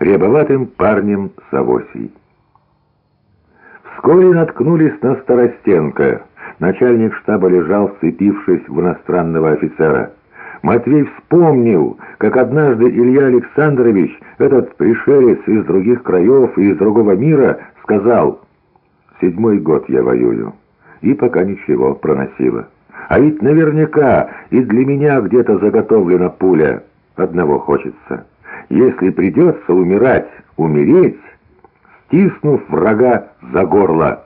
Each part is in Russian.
рябоватым парнем с авосей. Вскоре наткнулись на Старостенко. Начальник штаба лежал, сцепившись в иностранного офицера. Матвей вспомнил, как однажды Илья Александрович, этот пришелец из других краев и из другого мира, сказал «Седьмой год я воюю, и пока ничего проносило. А ведь наверняка и для меня где-то заготовлена пуля. Одного хочется. Если придется умирать, умереть, стиснув врага за горло».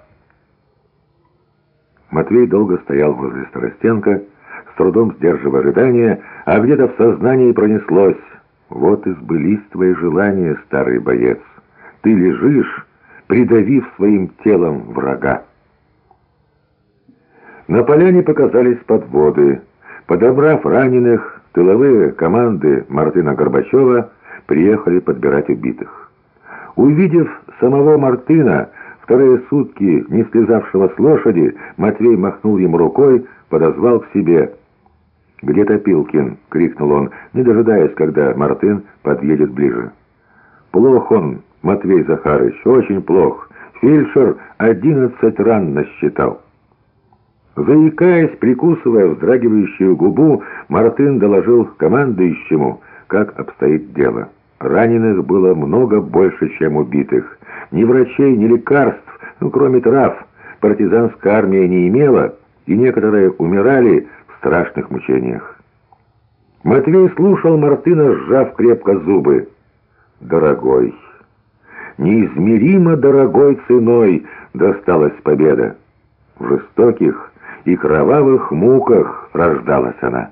Матвей долго стоял возле Старостенко, с трудом сдерживая рыдания, а где-то в сознании пронеслось. «Вот и сбылись твои желания, старый боец. Ты лежишь, придавив своим телом врага». На поляне показались подводы. Подобрав раненых, тыловые команды Мартына Горбачева приехали подбирать убитых. Увидев самого Мартына, вторые сутки не слезавшего с лошади, Матвей махнул ему рукой, подозвал к себе. «Где Топилкин?» — крикнул он, не дожидаясь, когда Мартын подъедет ближе. «Плох он, Матвей Захарыч, очень плох. Фельдшер одиннадцать ран насчитал». Заикаясь, прикусывая вздрагивающую губу, Мартын доложил командующему, как обстоит дело. Раненых было много больше, чем убитых. Ни врачей, ни лекарств, ну, кроме трав, партизанская армия не имела, и некоторые умирали в страшных мучениях. Матвей слушал Мартына, сжав крепко зубы. «Дорогой, неизмеримо дорогой ценой досталась победа. В жестоких и кровавых муках рождалась она».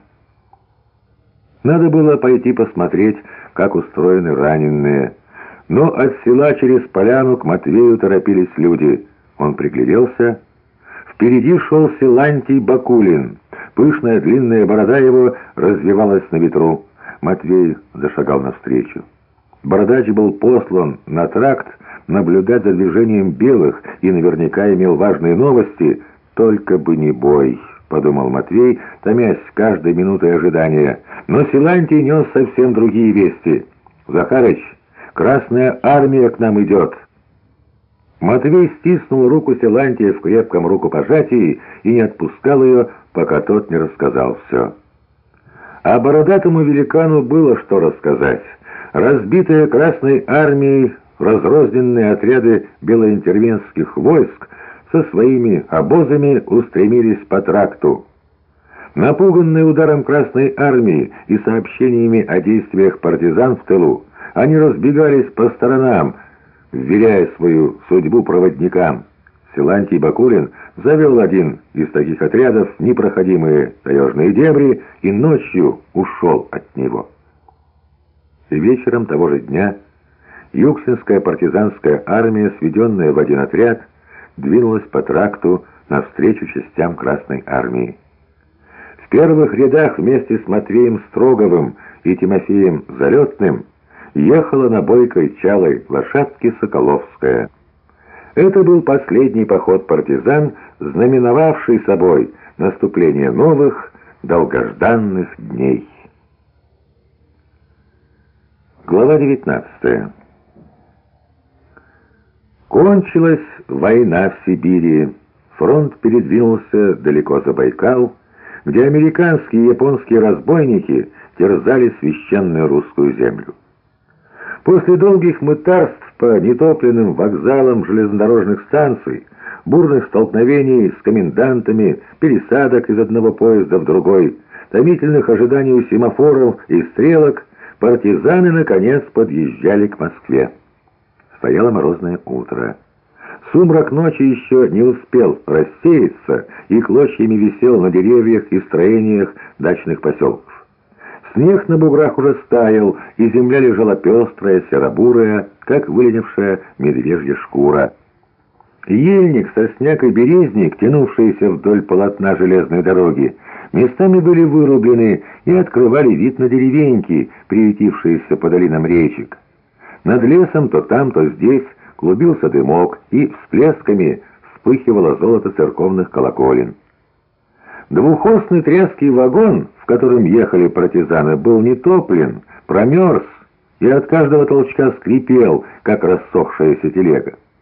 Надо было пойти посмотреть, как устроены раненые. Но от села через поляну к Матвею торопились люди. Он пригляделся. Впереди шел Силантий Бакулин. Пышная длинная борода его развивалась на ветру. Матвей зашагал навстречу. Бородач был послан на тракт наблюдать за движением белых и наверняка имел важные новости, только бы не бой. — подумал Матвей, томясь каждой минутой ожидания. Но Силантий нес совсем другие вести. «Захарыч, Красная Армия к нам идет!» Матвей стиснул руку Силантия в крепком рукопожатии и не отпускал ее, пока тот не рассказал все. А бородатому великану было что рассказать. Разбитые Красной Армией разрозненные отряды белоинтервенских войск со своими обозами устремились по тракту. Напуганные ударом Красной Армии и сообщениями о действиях партизан в тылу, они разбегались по сторонам, вверяя свою судьбу проводникам. Силантий Бакулин завел один из таких отрядов непроходимые таежные дебри и ночью ушел от него. И вечером того же дня Юксинская партизанская армия, сведенная в один отряд, двинулась по тракту навстречу частям Красной Армии. В первых рядах вместе с Матвеем Строговым и Тимофеем Залетным ехала на бойкой чалой лошадке Соколовская. Это был последний поход партизан, знаменовавший собой наступление новых, долгожданных дней. Глава 19 Кончилась война в Сибири. Фронт передвинулся далеко за Байкал, где американские и японские разбойники терзали священную русскую землю. После долгих мытарств по нетопленным вокзалам железнодорожных станций, бурных столкновений с комендантами, пересадок из одного поезда в другой, томительных ожиданий у семафоров и стрелок, партизаны, наконец, подъезжали к Москве. Стояло морозное утро. Сумрак ночи еще не успел рассеяться и клочьями висел на деревьях и строениях дачных поселков. Снег на буграх уже стаял, и земля лежала пестрая, серобурая, как выленившая медвежья шкура. Ельник, сосняк и березник, тянувшиеся вдоль полотна железной дороги, местами были вырублены и открывали вид на деревеньки, приютившиеся по долинам речек. Над лесом то там, то здесь клубился дымок, и всплесками вспыхивало золото церковных колоколен. Двухосный тряский вагон, в котором ехали партизаны, был не топлен, промерз и от каждого толчка скрипел, как рассохшаяся телега.